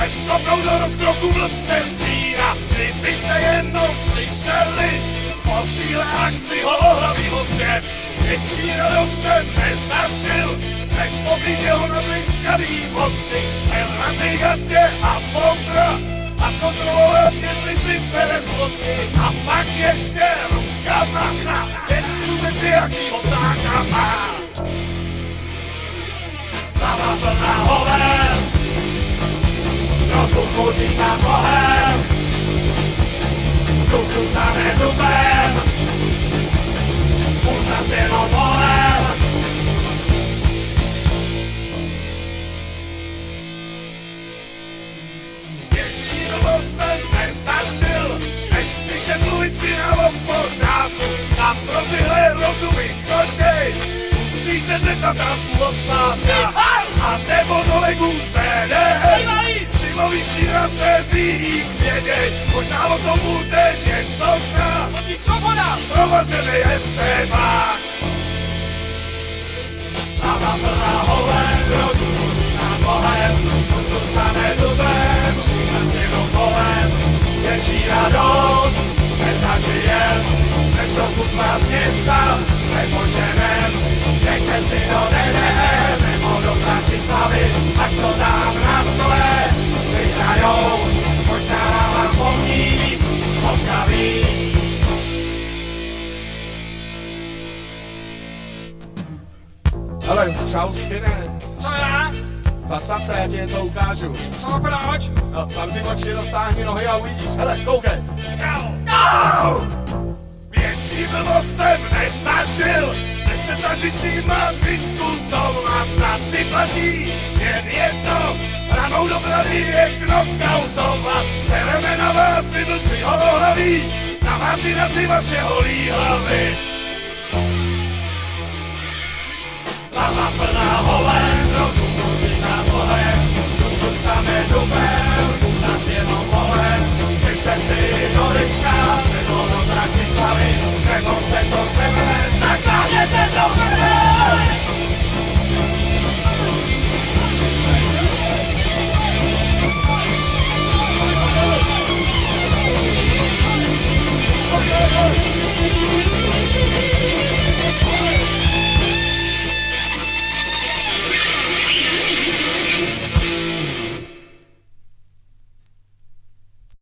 než kopnou do rozkroku blbce sníra. Kdybyste jenom slyšeli po téhle akci holohlavýho zpěv, větší radost jsem nezažil, než popít jeho nabliskaný říká s ohem, Dub zůstane dubem, zas jenom bolem. Větší dobu jsem nezažil, než slyšet mluvit s o pořádku. A pro tyhle rozumy choděj, musí se zeptat transku obstáča. A nebo kolegů z VDM. Mimo vyšší rase víc věděj, možná o tom bude něco znát. Svoboda! Provazený estébák. Hlava plná holem, rozum říká s bohem, on zůstane dubem, se jenom bolem, větší radost nezažijem, než dokud vás města nepoženem, běžte si do DDM Hele, čau, skinner. Co já? Zastav se, já ti něco ukážu. Co proč? No, tam si oči roztáhni nohy a uvidíš. Hele, koukej. Au! Větší blbost jsem nezažil, než se nima diskutovat na ty platí. Jen jedno, ranou do brady je knockoutovat. Sereme na vás, vy blbci holohlaví, na vás i na ty vaše holí hlavy.